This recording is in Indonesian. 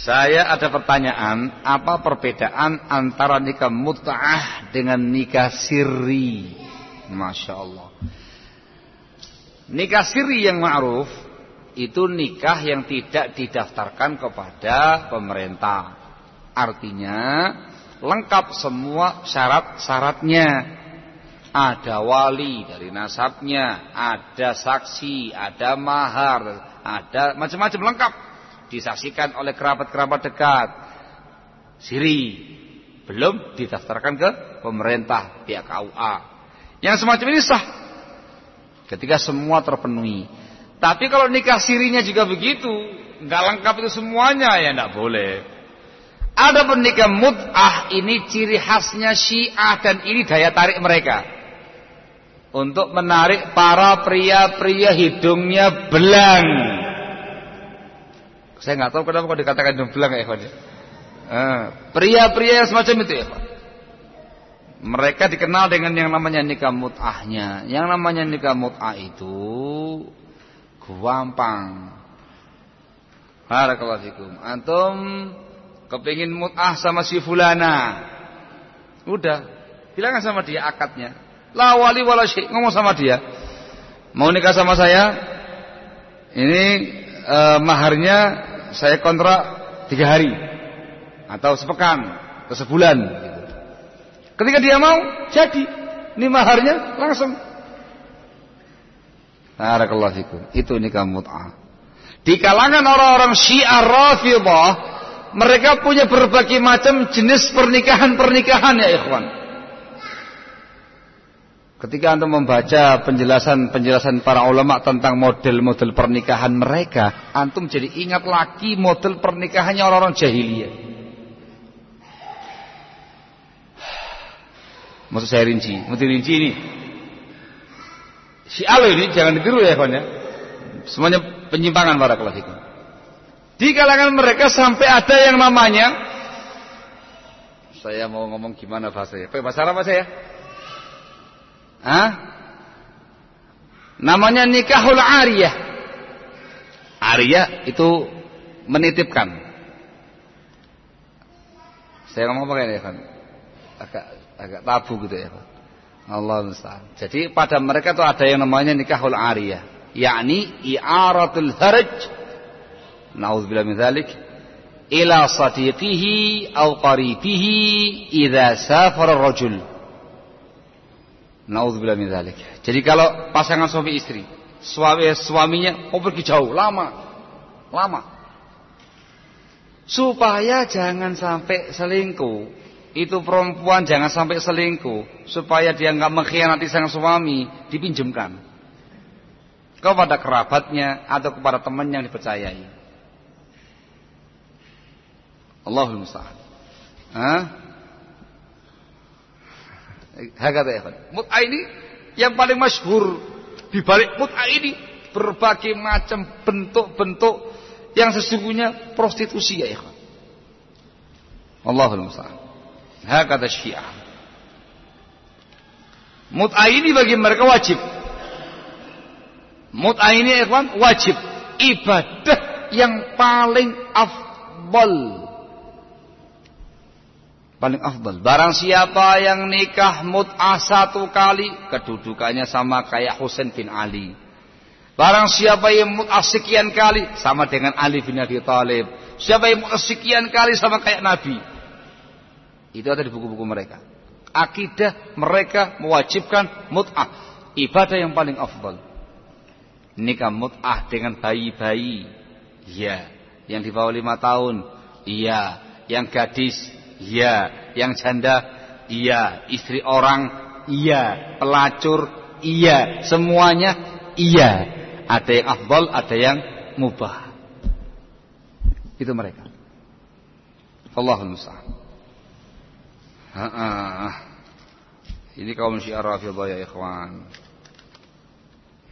Saya ada pertanyaan, apa perbedaan antara nikah mut'ah dengan nikah sirri? Masya Allah. Nikah sirri yang ma'ruf itu nikah yang tidak didaftarkan kepada pemerintah. Artinya lengkap semua syarat-syaratnya. Ada wali dari nasabnya, ada saksi, ada mahar, ada macam-macam lengkap disaksikan oleh kerabat-kerabat dekat. Siri belum didaftarkan ke pemerintah pihak KUA. Yang semacam ini sah ketika semua terpenuhi. Tapi kalau nikah sirinya juga begitu, nggak lengkap itu semuanya ya nggak boleh. Ada nikah mut'ah ini ciri khasnya Syiah dan ini daya tarik mereka untuk menarik para pria-pria hidungnya belang saya nggak tahu kenapa kok dikatakan jomblang ya ikhwan. Eh, pria-pria yang semacam itu ya. Mereka dikenal dengan yang namanya nikah mut'ahnya. Yang namanya nikah mut'ah itu gampang. Barakallahu. Antum kepingin mut'ah sama si fulana. Udah, bilang sama dia akadnya. La wali wala ngomong sama dia. Mau nikah sama saya? Ini eh, maharnya saya kontrak tiga hari atau sepekan atau sebulan. Ketika dia mau, jadi ini maharnya langsung. Barakallahu fikum. Itu nikah mut'ah. Di kalangan orang-orang Syiah Rafidhah, mereka punya berbagai macam jenis pernikahan-pernikahan ya ikhwan. Ketika Anda membaca penjelasan-penjelasan para ulama tentang model-model pernikahan mereka, antum jadi ingat lagi model pernikahannya orang-orang jahiliyah. Maksud saya rinci, maksud rinci ini. Si Alo ini jangan ditiru ya kawan ya. Semuanya penyimpangan para itu. Di kalangan mereka sampai ada yang namanya saya mau ngomong gimana bahasanya? Pakai bahasa apa saya? Hah? Namanya nikahul ariyah. Ariyah itu menitipkan. Saya ngomong apa ya, kan? Agak agak tabu gitu ya, Pak. Allah musta'an. Jadi pada mereka itu ada yang namanya nikahul ariyah, yakni i'aratul haraj. Nauzubillah min dzalik ila sadiqihi aw qaribihi idza safara ar-rajul. Nauzubillah min dzalik. Jadi kalau pasangan suami istri, suami suaminya mau pergi jauh, lama. Lama. Supaya jangan sampai selingkuh. Itu perempuan jangan sampai selingkuh, supaya dia nggak mengkhianati sang suami, dipinjamkan kepada kerabatnya atau kepada teman yang dipercayai. Allahul musta'an. Hah? Hakata ya Mut'ah ini yang paling masyhur di balik mut'ah ini berbagai macam bentuk-bentuk yang sesungguhnya prostitusi ya ikhwan. Allahul musta'an. Hakata Syiah. Mut'ah ini bagi mereka wajib. Mut'ah ini ikhwan wajib. Ibadah yang paling afdal paling afdal. Barang siapa yang nikah mut'ah satu kali, kedudukannya sama kayak Husain bin Ali. Barang siapa yang mut'ah sekian kali, sama dengan Ali bin Abi Thalib. Siapa yang mut'ah sekian kali, sama kayak Nabi. Itu ada di buku-buku mereka. Akidah mereka mewajibkan mut'ah. Ibadah yang paling afdal. Nikah mut'ah dengan bayi-bayi. Iya. Yang di bawah lima tahun. Iya. Yang gadis Iya. Yang janda? Iya. Istri orang? Iya. Pelacur? Iya. Semuanya? Iya. Ada yang afdal, ada yang mubah. Itu mereka. Allahul musta'an. Ini kaum syiar rafidah ya ikhwan.